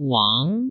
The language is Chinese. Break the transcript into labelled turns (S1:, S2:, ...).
S1: 王